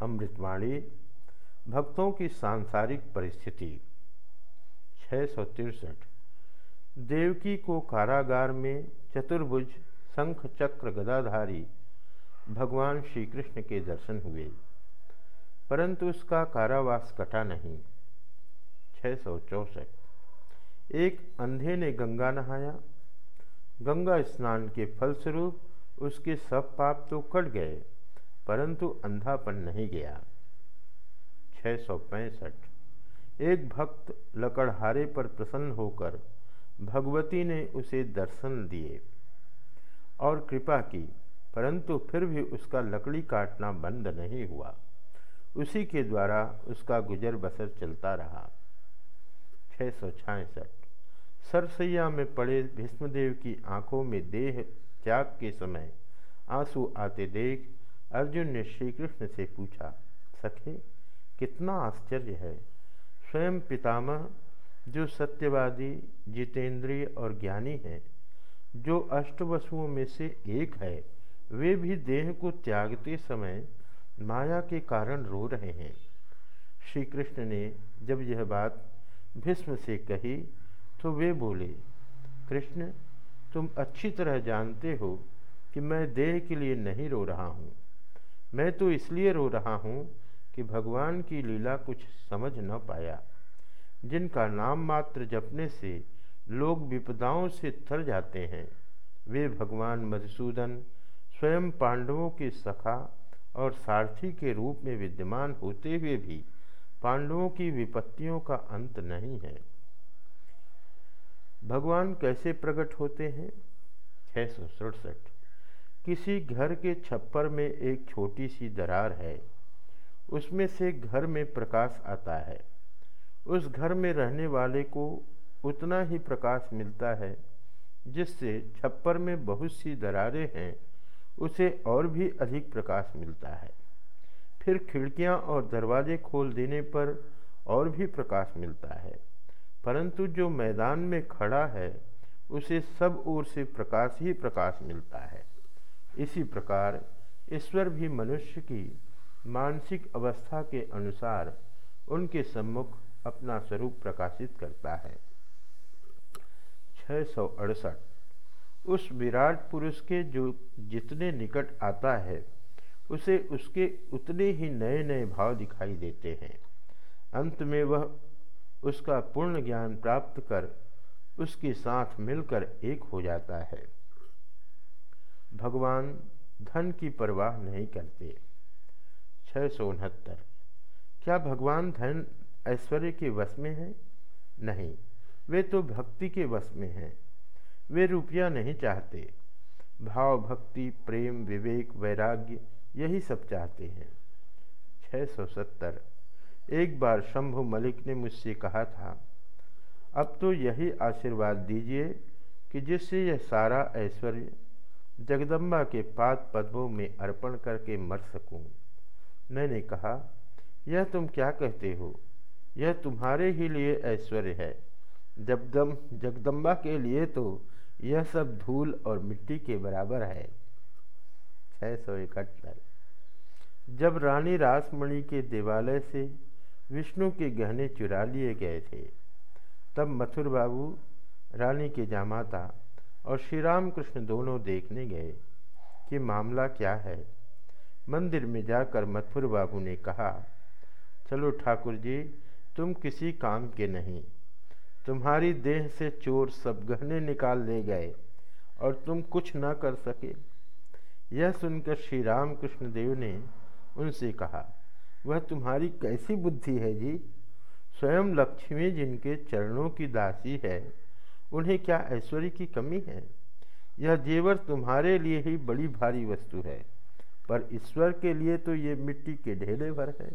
अमृतवाणी, भक्तों की सांसारिक परिस्थिति छः सौ तिरसठ। देवकी को कारागार में चतुर्भुज शंख चक्र गदाधारी भगवान श्री कृष्ण के दर्शन हुए, परंतु उसका कारावास कटा नहीं। छः सौ चौसठ। एक अंधे ने गंगा नहाया। गंगा स्नान के फलस्वरूप उसके सब पाप तो कट गए। परंतु अंधापन नहीं गया। छः सौ पैंसठ। एक भक्त लकड़हारे पर प्रसन्न होकर भगवती ने उसे दर्शन दिए और कृपा की, परंतु फिर भी उसका लकड़ी काटना बंद नहीं हुआ। उसी के द्वारा उसका गुजर बसर चलता रहा। छः सौ छियासठ सरसैया में पड़े भीष्मदेव की आँखों में देह त्याग के समय आँसू आते देख अर्जुन ने श्री कृष्ण से पूछा, सखे, कितना आश्चर्य है। स्वयं पितामह, जो सत्यवादी, जितेंद्रिय और ज्ञानी है, जो अष्टवसुओं में से एक है, वे भी देह को त्यागते समय माया के कारण रो रहे हैं। श्री कृष्ण ने जब यह बात भीष्म से कही तो वे बोले, कृष्ण, तुम अच्छी तरह जानते हो कि मैं देह के लिए नहीं रो रहा हूँ। मैं तो इसलिए रो रहा हूँ कि भगवान की लीला कुछ समझ न पाया। जिनका नाम मात्र जपने से लोग विपदाओं से थर जाते हैं। वे भगवान मधुसूदन, स्वयं पांडवों के सखा और सारथी के रूप में विद्यमान होते हुए भी पांडवों की विपत्तियों का अंत नहीं है। भगवान कैसे प्रकट होते हैं? छः सौ सड़सठ। किसी घर के छप्पर में एक छोटी सी दरार है। उसमें से घर में प्रकाश आता है। उस घर में रहने वाले को उतना ही प्रकाश मिलता है, जिससे छप्पर में बहुत सी दरारें हैं, उसे और भी अधिक प्रकाश मिलता है। फिर खिड़कियाँ और दरवाजे खोल देने पर और भी प्रकाश मिलता है। परंतु जो मैदान में खड़ा है, उसे सब ओर से प्रकाश ही प्रकाश मिलता है। इसी प्रकार ईश्वर भी मनुष्य की मानसिक अवस्था के अनुसार उनके सम्मुख अपना स्वरूप प्रकाशित करता है। छः सौ अड़सठ। उस विराट पुरुष के जो जितने निकट आता है, उसे उसके उतने ही नए नए भाव दिखाई देते हैं। अंत में वह उसका पूर्ण ज्ञान प्राप्त कर उसके साथ मिलकर एक हो जाता है। भगवान धन की परवाह नहीं करते। छः सौ उनहत्तर। क्या भगवान धन ऐश्वर्य के वश में है? नहीं, वे तो भक्ति के वश में हैं। वे रुपया नहीं चाहते। भाव, भक्ति, प्रेम, विवेक, वैराग्य, यही सब चाहते हैं। छः सौ सत्तर। एक बार शंभु मलिक ने मुझसे कहा था, अब तो यही आशीर्वाद दीजिए कि जिससे यह सारा ऐश्वर्य जगदम्बा के पाद पद्मों में अर्पण करके मर सकूँ। मैंने कहा, यह तुम क्या कहते हो? यह तुम्हारे ही लिए ऐश्वर्य है। जगदम जगदम्बा के लिए तो यह सब धूल और मिट्टी के बराबर है। छः सौ इकहत्तर। जब रानी रासमणि के देवालय से विष्णु के गहने चुरा लिए गए थे, तब मथुर बाबू, रानी के जामाता और श्री राम कृष्ण दोनों देखने गए कि मामला क्या है। मंदिर में जाकर मथुर बाबू ने कहा, चलो ठाकुर जी, तुम किसी काम के नहीं। तुम्हारी देह से चोर सब गहने निकाल ले गए और तुम कुछ न कर सके। यह सुनकर श्री राम कृष्ण देव ने उनसे कहा, वह तुम्हारी कैसी बुद्धि है जी? स्वयं लक्ष्मी जिनके चरणों की दासी है। उन्हें क्या ऐश्वर्य की कमी है? यह जेवर तुम्हारे लिए ही बड़ी भारी वस्तु है, पर ईश्वर के लिए तो ये मिट्टी के ढेले भर है।